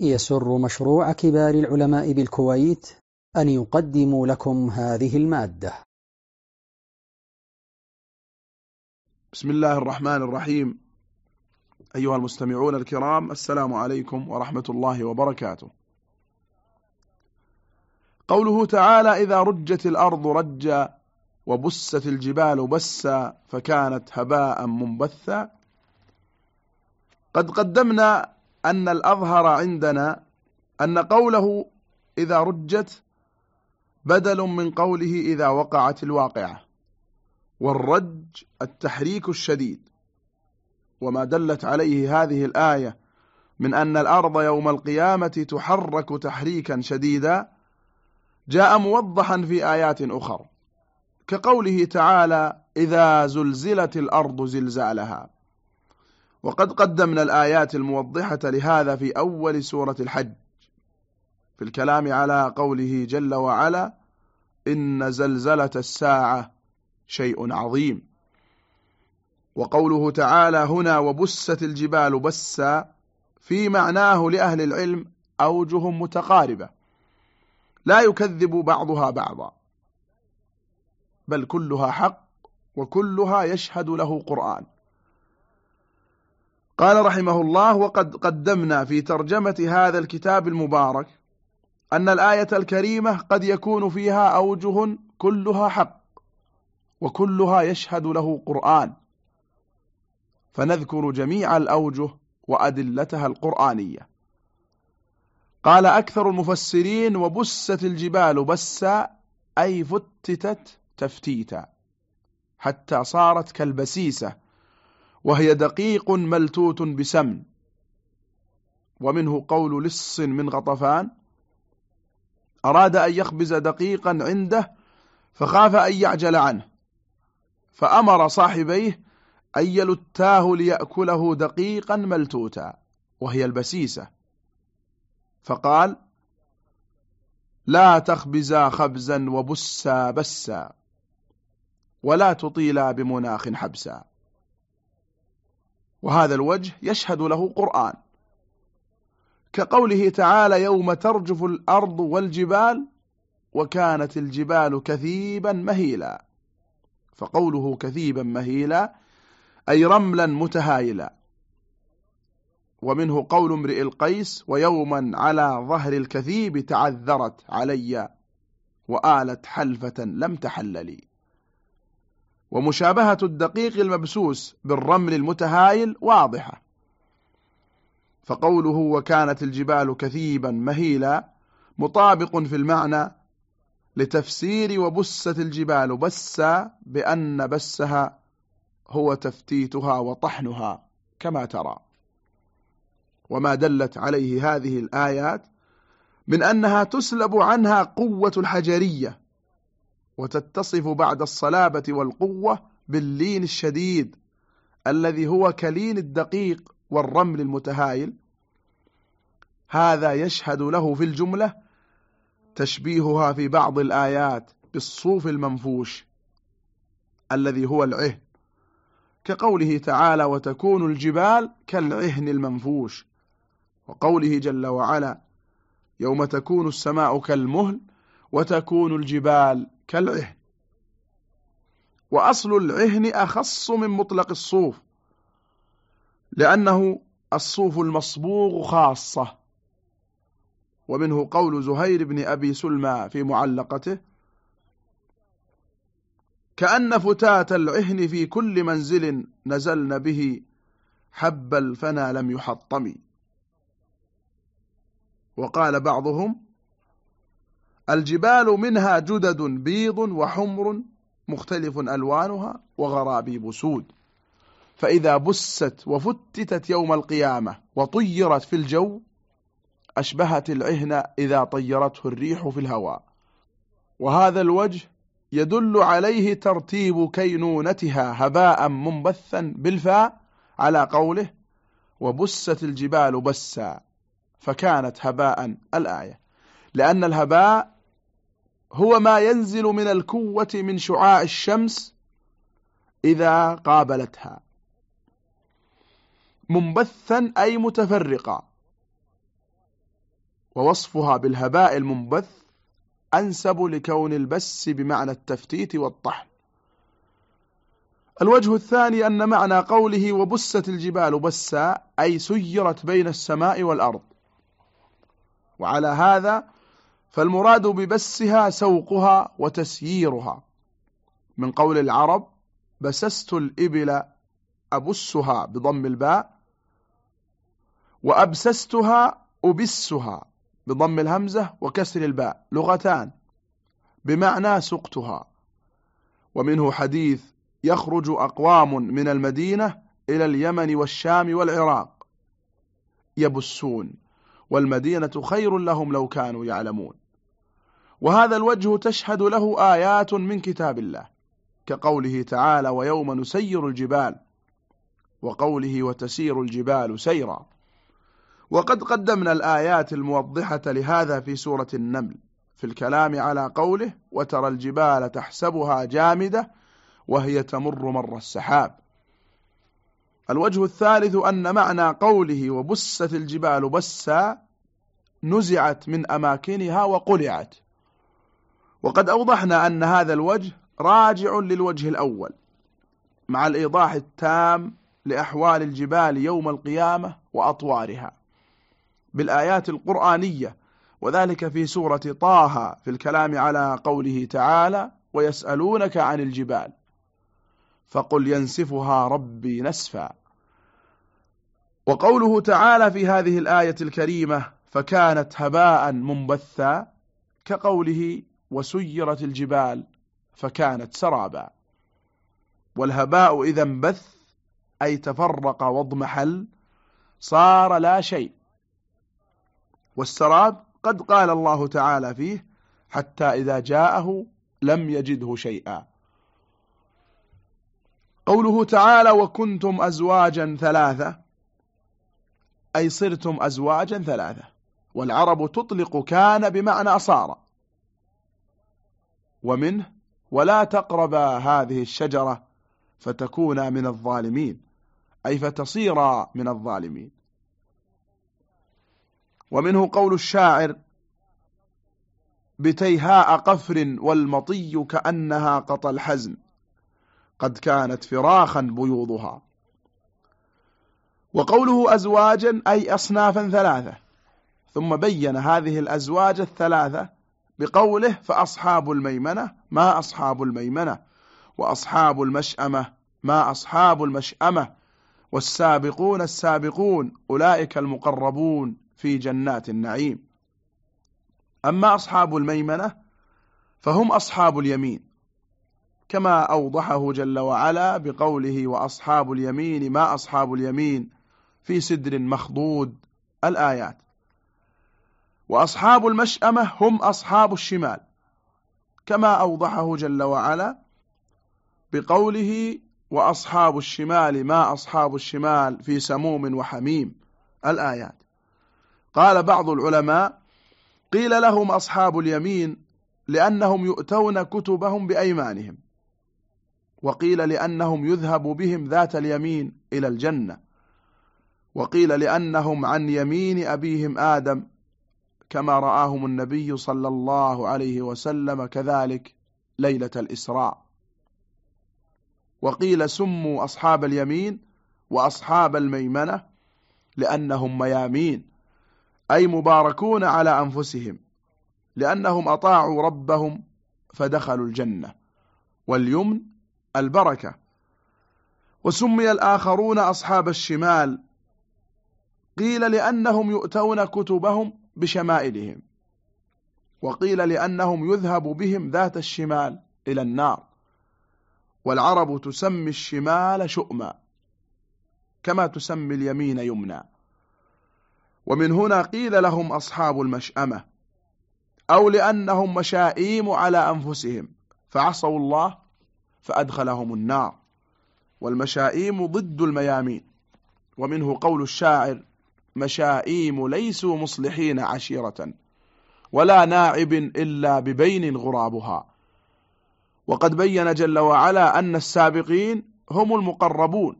يسر مشروع كبار العلماء بالكويت أن يقدم لكم هذه المادة. بسم الله الرحمن الرحيم. أيها المستمعون الكرام السلام عليكم ورحمة الله وبركاته. قوله تعالى إذا رجت الأرض رجا وبست الجبال بسا فكانت هباء منبثا. قد قدمنا أن الأظهر عندنا أن قوله إذا رجت بدل من قوله إذا وقعت الواقعة والرج التحريك الشديد وما دلت عليه هذه الآية من أن الأرض يوم القيامة تحرك تحريكا شديدا جاء موضحا في آيات أخر كقوله تعالى إذا زلزلت الأرض زلزالها وقد قدمنا الآيات الموضحة لهذا في أول سورة الحج في الكلام على قوله جل وعلا إن زلزلة الساعة شيء عظيم. وقوله تعالى هنا وبست الجبال بسا في معناه لأهل العلم أوجه متقاربة. لا يكذب بعضها بعضا بل كلها حق وكلها يشهد له قرآن. قال رحمه الله وقد قدمنا في ترجمة هذا الكتاب المبارك أن الآية الكريمة قد يكون فيها أوجه كلها حق وكلها يشهد له قرآن فنذكر جميع الأوجه وأدلتها القرآنية. قال أكثر المفسرين وبست الجبال بسا أي فتتت تفتيتا حتى صارت كالبسيسة وهي دقيق ملتوت بسمن. ومنه قول لص من غطفان أراد أن يخبز دقيقا عنده فخاف أن يعجل عنه. فأمر صاحبيه أن يلتاه ليأكله دقيقا ملتوتا وهي البسيسة. فقال لا تخبزا خبزا وبسا بسا ولا تطيلا بمناخ حبسا. وهذا الوجه يشهد له قرآن. كقوله تعالى يوم ترجف الأرض والجبال وكانت الجبال كثيبا مهيلا. فقوله كثيبا مهيلا أي رملا متهايلا. ومنه قول امرئ القيس ويوما على ظهر الكثيب تعذرت علي وآلت حلفة لم تحل لي. ومشابهة الدقيق المبسوس بالرمل المتهايل واضحة. فقوله وكانت الجبال كثيبا مهيلا مطابق في المعنى لتفسير وبست الجبال بسا بأن بسها هو تفتيتها وطحنها كما ترى. وما دلت عليه هذه الآيات من أنها تسلب عنها قوة الحجرية وتتصف بعد الصلابة والقوة باللين الشديد الذي هو كلين الدقيق والرمل المتهايل. هذا يشهد له في الجملة تشبيهها في بعض الآيات بالصوف المنفوش الذي هو العهن كقوله تعالى وتكون الجبال كالعهن المنفوش وقوله جل وعلا يوم تكون السماء كالمهل وتكون الجبال كالعهن. وأصل العهن أخص من مطلق الصوف لأنه الصوف المصبوغ خاصة. ومنه قول زهير بن أبي سلمى في معلقته كأن فتاة العهن في كل منزل نزلن به حب الفنا لم يحطم وقال بعضهم الجبال منها جدد بيض وحمر مختلف ألوانها وغرابيب سود. فإذا بست وفتتت يوم القيامة وطيرت في الجو أشبهت العهن إذا طيرته الريح في الهواء. وهذا الوجه يدل عليه ترتيب كينونتها هباء منبثا بالفاء على قوله وبست الجبال بسا فكانت هباء الآية. لأن الهباء هو ما ينزل من الكوة من شعاع الشمس إذا قابلتها. منبثا أي متفرقا. ووصفها بالهباء المنبث أنسب لكون البس بمعنى التفتيت والطحن. الوجه الثاني أن معنى قوله وبست الجبال بسا أي سيرت بين السماء والأرض. وعلى هذا فالمراد ببسها سوقها وتسييرها. من قول العرب بسست الإبل أبسها بضم الباء وأبسستها أبسها بضم الهمزة وكسر الباء لغتان. بمعنى سقتها. ومنه حديث يخرج أقوام من المدينة إلى اليمن والشام والعراق. يبسون. والمدينة خير لهم لو كانوا يعلمون. وهذا الوجه تشهد له آيات من كتاب الله كقوله تعالى ويوم نسير الجبال وقوله وتسير الجبال سيرا وقد قدمنا الآيات الموضحة لهذا في سورة النمل في الكلام على قوله وترى الجبال تحسبها جامدة وهي تمر مر السحاب الوجه الثالث أن معنى قوله وبست الجبال بسا نزعت من أماكنها وقلعت وقد أوضحنا أن هذا الوجه راجع للوجه الأول مع الإيضاح التام لأحوال الجبال يوم القيامة وأطوارها. بالآيات القرآنية وذلك في سورة طه في الكلام على قوله تعالى ويسألونك عن الجبال فقل ينسفها ربي نسفا. وقوله تعالى في هذه الآية الكريمة فكانت هباء منبثا كقوله وسيرت الجبال فكانت سرابا. والهباء إذا انبث أي تفرق واضمحل صار لا شيء. والسراب قد قال الله تعالى فيه حتى إذا جاءه لم يجده شيئا. قوله تعالى وكنتم أزواجا ثلاثة أي صرتم أزواجا ثلاثة. والعرب تطلق كان بمعنى صار ومنه ولا تقربا هذه الشجرة فتكونا من الظالمين أي فتصيرا من الظالمين. ومنه قول الشاعر بتيهاء قفر والمطي كأنها قطى الحزن قد كانت فراخا بيوضها. وقوله أزواجا أي أصنافا ثلاثة. ثم بين هذه الأزواج الثلاثة بقوله فأصحاب الميمنة ما أصحاب الميمنة؟ وأصحاب المشأمة ما أصحاب المشأمة؟ والسابقون السابقون أولئك المقربون في جنات النعيم. أما أصحاب الميمنة فهم أصحاب اليمين كما أوضحه جل وعلا بقوله وأصحاب اليمين ما أصحاب اليمين؟ في سدر مخضود الآيات. وأصحاب المشأمة هم أصحاب الشمال. كما أوضحه جل وعلا بقوله وأصحاب الشمال ما أصحاب الشمال في سموم وحميم الآيات. قال بعض العلماء قيل لهم أصحاب اليمين لأنهم يؤتون كتبهم بأيمانهم وقيل لأنهم يذهب بهم ذات اليمين إلى الجنة وقيل لأنهم عن يمين أبيهم آدم كما رآهم النبي صلى الله عليه وسلم كذلك ليلة الإسراء. وقيل سموا أصحاب اليمين وأصحاب الميمنة لأنهم ميامين أي مباركون على أنفسهم لأنهم أطاعوا ربهم فدخلوا الجنة واليمن البركة. وسمي الآخرون أصحاب الشمال قيل لأنهم يؤتون كتبهم بشمائلهم وقيل لأنهم يذهب بهم ذات الشمال إلى النار والعرب تسمي الشمال شؤما كما تسمي اليمين يمنى ومن هنا قيل لهم أصحاب المشأمة أو لأنهم مشائيم على أنفسهم فعصوا الله فأدخلهم النار والمشائيم ضد الميامين. ومنه قول الشاعر مشائيم ليسوا مصلحين عشيرة ولا ناعب إلا ببين غرابها. وقد بين جل وعلا أن السابقين هم المقربون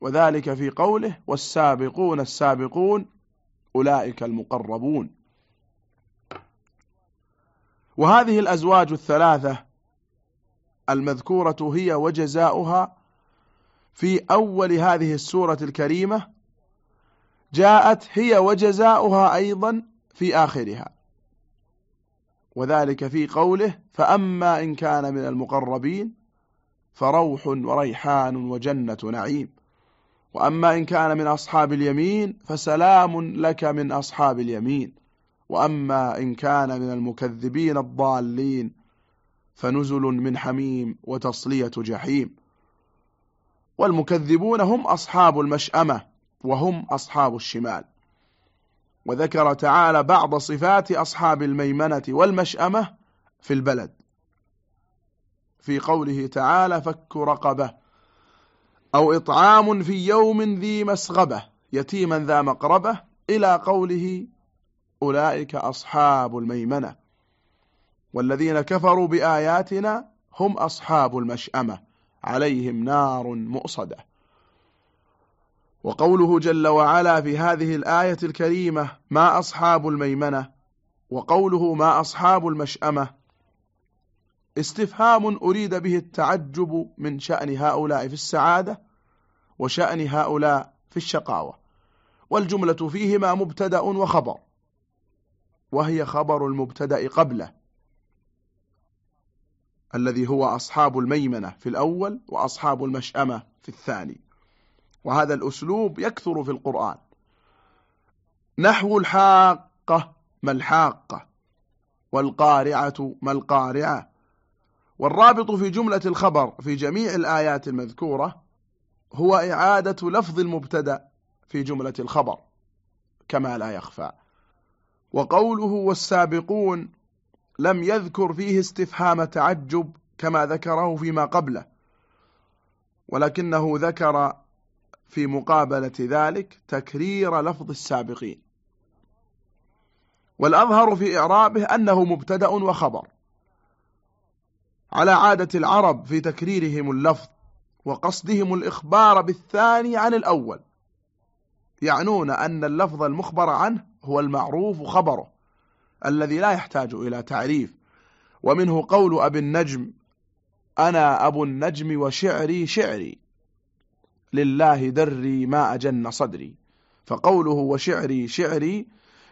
وذلك في قوله والسابقون السابقون أولئك المقربون. وهذه الأزواج الثلاثة المذكورة هي وجزاؤها في أول هذه السورة الكريمة جاءت هي وجزاؤها أيضا في آخرها. وذلك في قوله فأما إن كان من المقربين فروح وريحان وجنة نعيم. وأما إن كان من أصحاب اليمين فسلام لك من أصحاب اليمين. وأما إن كان من المكذبين الضالين فنزل من حميم وتصلية جحيم. والمكذبون هم أصحاب المشأمة. وهم أصحاب الشمال. وذكر تعالى بعض صفات أصحاب الميمنة والمشأمة في البلد. في قوله تعالى فك رقبة أو إطعام في يوم ذي مسغبة يتيما ذا مقربة إلى قوله أولئك أصحاب الميمنة. والذين كفروا بآياتنا هم أصحاب المشأمة عليهم نار مؤصدة. وقوله جل وعلا في هذه الآية الكريمة ما أصحاب الميمنة وقوله ما أصحاب المشأمة استفهام أريد به التعجب من شأن هؤلاء في السعادة وشأن هؤلاء في الشقاوة. والجملة فيهما مبتدأ وخبر وهي خبر المبتدأ قبله الذي هو أصحاب الميمنة في الأول وأصحاب المشأمة في الثاني. وهذا الأسلوب يكثر في القرآن. نحو الحاقة ما الحاقة؟ والقارعة ما القارعة؟ والرابط في جملة الخبر في جميع الآيات المذكورة هو إعادة لفظ المبتدأ في جملة الخبر كما لا يخفى. وقوله والسابقون لم يذكر فيه استفهام تعجب كما ذكره فيما قبله ولكنه ذكر في مقابلة ذلك تكرير لفظ السابقين. والأظهر في إعرابه أنه مبتدأ وخبر. على عادة العرب في تكريرهم اللفظ وقصدهم الإخبار بالثاني عن الأول. يعنون أن اللفظ المخبر عنه هو المعروف خبره الذي لا يحتاج إلى تعريف. ومنه قول أبي النجم أنا أبو النجم وشعري شعري. لله دري ما أجن صدري. فقوله وشعري شعري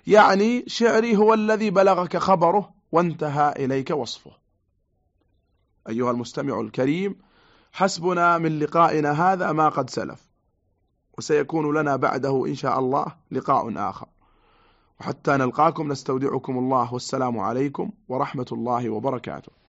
يعني شعري هو الذي بلغك خبره وانتهى إليك وصفه. أيها المستمع الكريم حسبنا من لقائنا هذا ما قد سلف. وسيكون لنا بعده إن شاء الله لقاء آخر. وحتى نلقاكم نستودعكم الله والسلام عليكم ورحمة الله وبركاته.